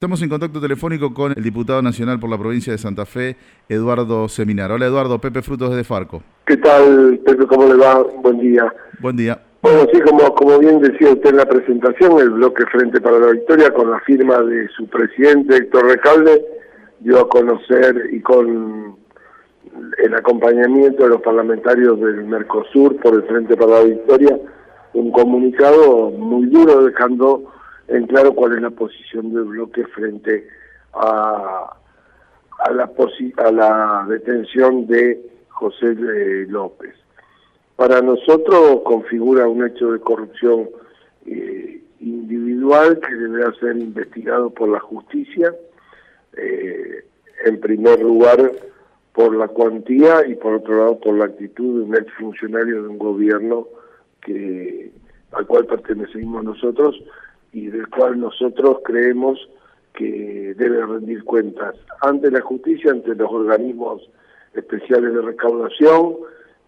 Estamos en contacto telefónico con el diputado nacional por la provincia de Santa Fe, Eduardo Seminar. Hola Eduardo, Pepe Frutos desde Farco. ¿Qué tal, Pepe? ¿Cómo le va? Buen día. Buen día. Bueno, sí, como, como bien decía usted en la presentación, el bloque Frente para la Victoria, con la firma de su presidente Héctor Recalde, dio a conocer y con el acompañamiento de los parlamentarios del Mercosur por el Frente para la Victoria, un comunicado muy duro dejando en claro cuál es la posición del bloque frente a, a, la, a la detención de José eh, López. Para nosotros configura un hecho de corrupción eh, individual que deberá ser investigado por la justicia, eh, en primer lugar por la cuantía y por otro lado por la actitud de un exfuncionario de un gobierno que al cual pertenecemos nosotros y del cual nosotros creemos que debe rendir cuentas ante la justicia, ante los organismos especiales de recaudación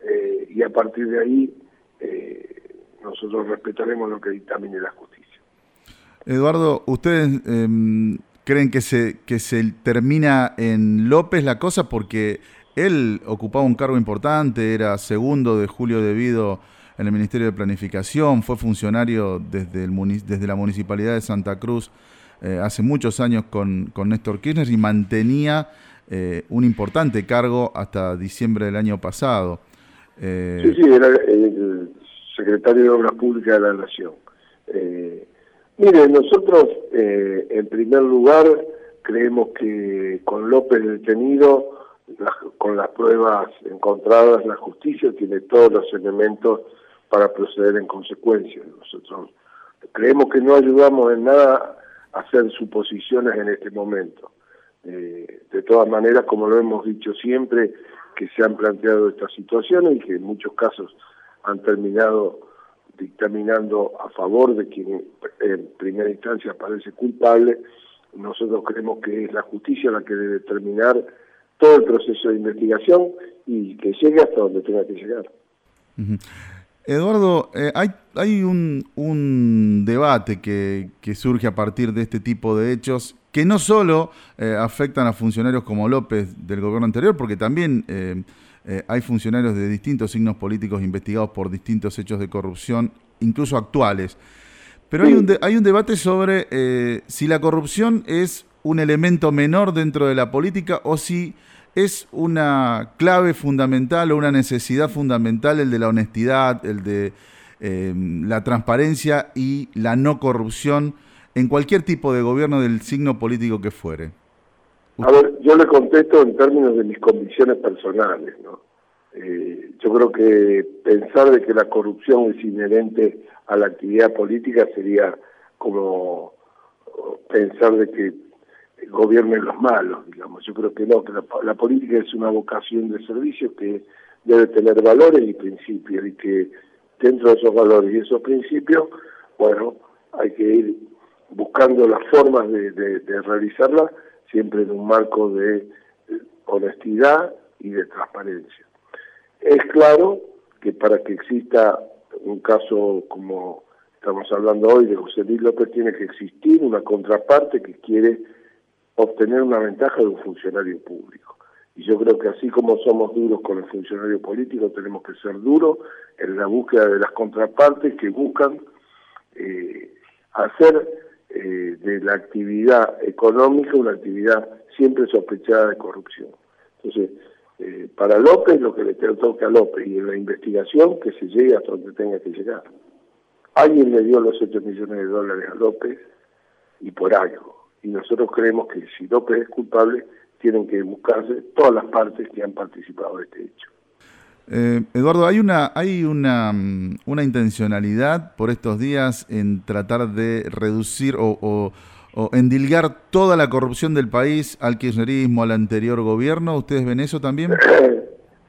eh, y a partir de ahí eh, nosotros respetaremos lo que dictamine la justicia. Eduardo, ¿ustedes em, creen que se, que se termina en López la cosa porque él ocupaba un cargo importante, era segundo de Julio Debido en el Ministerio de Planificación, fue funcionario desde, el, desde la Municipalidad de Santa Cruz eh, hace muchos años con, con, Néstor Kirchner y mantenía eh, un importante cargo hasta diciembre del año pasado. Eh, sí, sí, era el secretario de Obras Públicas de la Nación. mire, nosotros en primer lugar creemos que con López detenido, con las pruebas encontradas, la justicia tiene todos los elementos para proceder en consecuencia. Nosotros creemos que no ayudamos en nada a hacer suposiciones en este momento. Eh, de todas maneras, como lo hemos dicho siempre, que se han planteado estas situaciones y que en muchos casos han terminado dictaminando a favor de quien en primera instancia parece culpable, nosotros creemos que es la justicia la que debe terminar todo el proceso de investigación y que llegue hasta donde tenga que llegar. Eduardo, eh, hay, un, debate que, surge a partir de este tipo de hechos que no solo eh, afectan a funcionarios como López del gobierno anterior, porque también eh, hay funcionarios de distintos signos políticos investigados por distintos hechos de corrupción, incluso actuales. Pero hay un debate sobre si la corrupción es un elemento menor dentro de la política o si es una clave fundamental o una necesidad fundamental el de la honestidad, el de em, la transparencia y la no corrupción en cualquier tipo de gobierno del signo político que fuere. A ver, yo le contesto en términos de mis convicciones personales, ¿no? Eh, yo creo que pensar de que la corrupción es inherente a la actividad política sería como pensar de que gobiernen los malos, digamos. Yo creo que no, que la, política es una vocación de servicio que debe tener valores y principios y que dentro de esos valores y esos principios, bueno, hay que ir buscando las formas de, de, realizarla siempre en un marco de honestidad y de transparencia. Es claro que para que exista un caso como estamos hablando hoy de José Luis López, tiene que existir una contraparte que quiere obtener una ventaja de un funcionario público. Y yo creo que así como somos duros con el funcionario político, tenemos que ser duros en la búsqueda de las contrapartes que buscan eh, hacer eh, de la actividad económica una actividad siempre sospechada de corrupción. Entonces, eh, para López lo que le toca a López y en la investigación que se llegue hasta donde tenga que llegar. Alguien le dio los 8 millones de dólares a López y por algo y nosotros creemos que si López es culpable, tienen que buscarse todas las partes que han participado de este hecho. Eh, Eduardo, hay una hay una, mm, una, intencionalidad por estos días en tratar de reducir o, o, endilgar toda la corrupción del país al kirchnerismo, al anterior gobierno. ¿Ustedes ven eso también?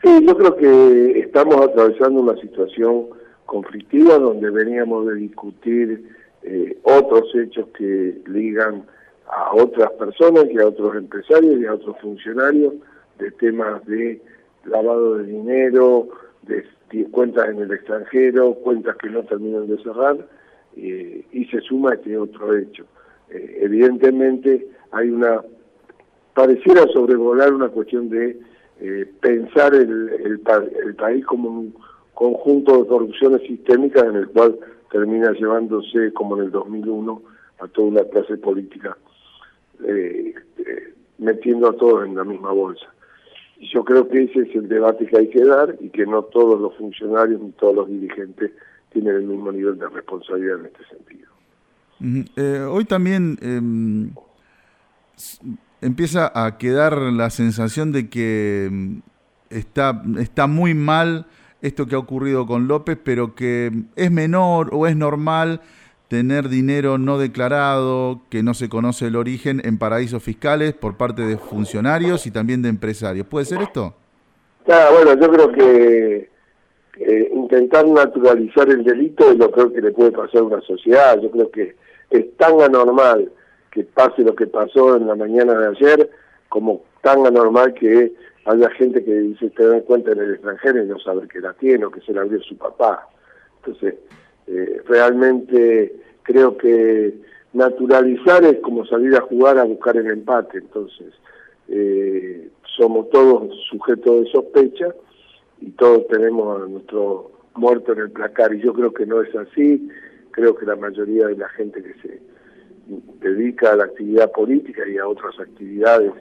Sí, yo creo que estamos atravesando una situación conflictiva donde veníamos de discutir eh, otros hechos que ligan a otras personas y a otros empresarios y a otros funcionarios de temas de lavado de dinero, de, cuentas en el extranjero, cuentas que no terminan de cerrar, eh, y se suma este otro hecho. Eh, evidentemente hay una, pareciera sobrevolar una cuestión de eh, pensar el, el, país como un conjunto de corrupciones sistémicas en el cual termina llevándose, como en el 2001, a toda una clase política, eh, metiendo a todos en la misma bolsa. Y yo creo que ese es el debate que hay que dar y que no todos los funcionarios ni todos los dirigentes tienen el mismo nivel de responsabilidad en este sentido. Eh, hoy también em, empieza a quedar la sensación de que em, está, está muy mal esto que ha ocurrido con López, pero que es menor o es normal tener dinero no declarado, que no se conoce el origen, en paraísos fiscales por parte de funcionarios y también de empresarios. ¿Puede ser esto? bueno, yo creo que eh, intentar naturalizar el delito es lo creo que le puede pasar a una sociedad. Yo creo que es tan anormal que pase lo que pasó en la mañana de ayer, como tan anormal que haya gente que dice te dan cuenta en el extranjero y no sabe que la tiene o que se la abrió su papá. Entonces, eh, realmente creo que naturalizar es como salir a jugar a buscar el empate. Entonces, eh, somos todos sujetos de sospecha y todos tenemos a nuestro muerto en el placar y yo creo que no es así, creo que la mayoría de la gente que se dedica a la actividad política y a otras actividades,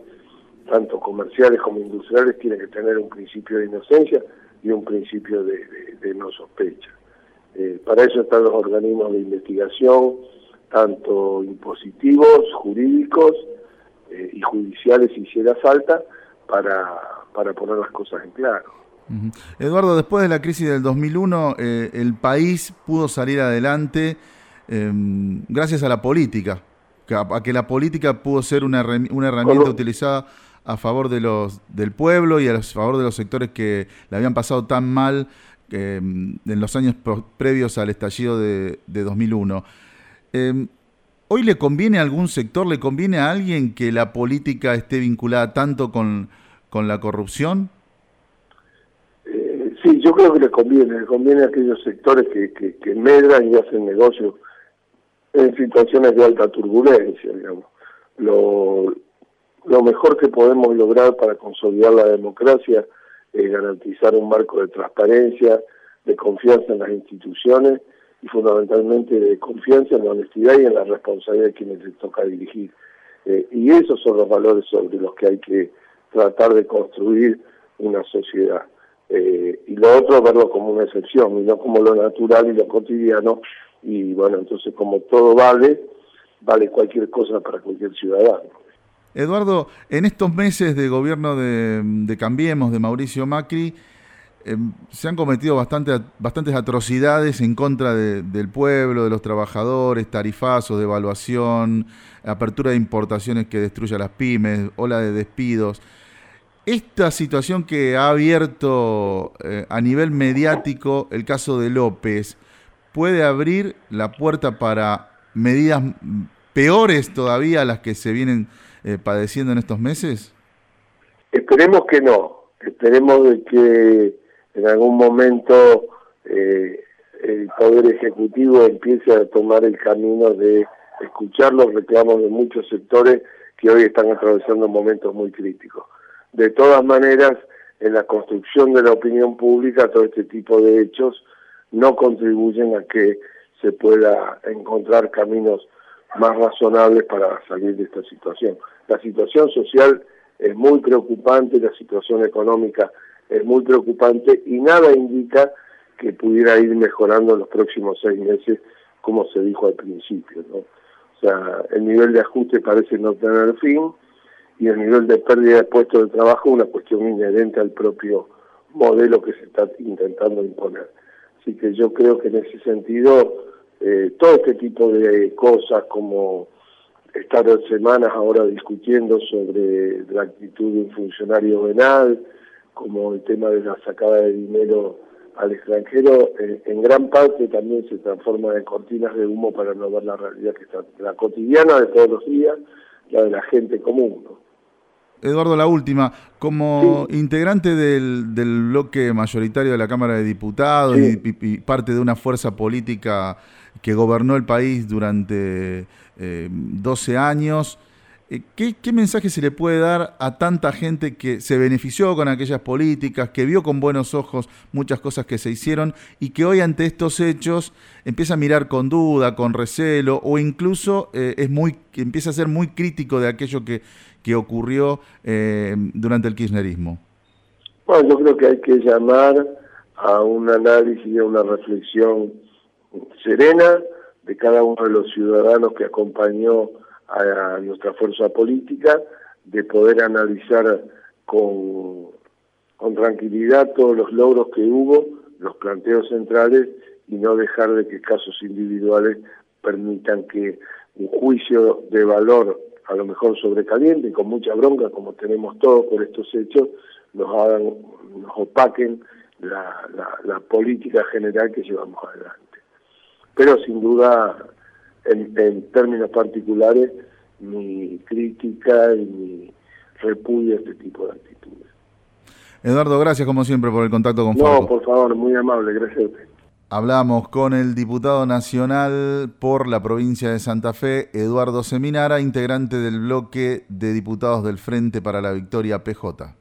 tanto comerciales como industriales, tiene que tener un principio de inocencia y un principio de, no sospecha. Eh, para eso están los organismos de investigación, tanto impositivos, jurídicos eh, y judiciales si hiciera falta, para, para poner las cosas en claro. Eduardo, después de la crisis del 2001, eh, el país pudo salir adelante em, gracias a la política, a, que la política pudo ser una, herramienta utilizada a favor de los, del pueblo y a favor de los sectores que le habían pasado tan mal em, en los años previos al estallido de, 2001. Em, ¿Hoy le conviene a algún sector, le conviene a alguien que la política esté vinculada tanto con, con la corrupción? Sí, yo creo que les conviene, les conviene a aquellos sectores que, que, medran y hacen negocio en situaciones de alta turbulencia, digamos. Lo, lo mejor que podemos lograr para consolidar la democracia es garantizar un marco de transparencia, de confianza en las instituciones y fundamentalmente de confianza en la honestidad y en la responsabilidad de quienes les toca dirigir. Eh, y esos son los valores sobre los que hay que tratar de construir una sociedad. Eh, y lo otro verlo como una excepción y no como lo natural y lo cotidiano y bueno entonces como todo vale vale cualquier cosa para cualquier ciudadano Eduardo en estos meses de gobierno de, Cambiemos de Mauricio Macri eh, se han cometido bastante, bastantes atrocidades en contra del pueblo, de los trabajadores, tarifazos, devaluación, apertura de importaciones que destruye a las pymes, ola de despidos. Esta situación que ha abierto eh, a nivel mediático el caso de López puede abrir la puerta para medidas peores todavía a las que se vienen eh, padeciendo en estos meses? Esperemos que no, esperemos de que en algún momento eh, el Poder Ejecutivo empiece a tomar el camino de escuchar los reclamos de muchos sectores que hoy están atravesando momentos muy críticos de todas maneras, en la construcción de la opinión pública, todo este tipo de hechos no contribuyen a que se pueda encontrar caminos más razonables para salir de esta situación. La situación social es muy preocupante, la situación económica es muy preocupante y nada indica que pudiera ir mejorando en los próximos seis meses, como se dijo al principio. ¿no? O sea, el nivel de ajuste parece no tener fin, y el nivel de pérdida de puestos de trabajo es una cuestión inherente al propio modelo que se está intentando imponer. Así que yo creo que en ese sentido, eh, todo este tipo de cosas como estar semanas ahora discutiendo sobre la actitud de un funcionario venal, como el tema de la sacada de dinero al extranjero, eh, en gran parte también se transforma en cortinas de humo para no ver la realidad que está, la cotidiana de todos los días, la de la gente común. ¿no? Eduardo, la última. Como integrante del, bloque mayoritario de la Cámara de Diputados y, parte de una fuerza política que gobernó el país durante 12 años, eh, ¿Qué, mensaje se le puede dar a tanta gente que se benefició con aquellas políticas, que vio con buenos ojos muchas cosas que se hicieron y que hoy ante estos hechos empieza a mirar con duda, con recelo o incluso eh, es muy, empieza a ser muy crítico de aquello que, que ocurrió eh, durante el kirchnerismo? Bueno, yo creo que hay que llamar a un análisis y a una reflexión serena de cada uno de los ciudadanos que acompañó a nuestra fuerza política, de poder analizar con, con tranquilidad todos los logros que hubo, los planteos centrales y no dejar de que casos individuales permitan que un juicio de valor, a lo mejor sobrecaliente, con mucha bronca, como tenemos todos por estos hechos, nos hagan, nos opaquen la, la política general que llevamos adelante. Pero sin duda en, términos particulares mi crítica y mi repudio a este tipo de actitudes. Eduardo, gracias como siempre por el contacto con No, por favor, muy amable, gracias. Hablamos con el diputado nacional por la provincia de Santa Fe, Eduardo Seminara, integrante del bloque de diputados del Frente para la Victoria PJ.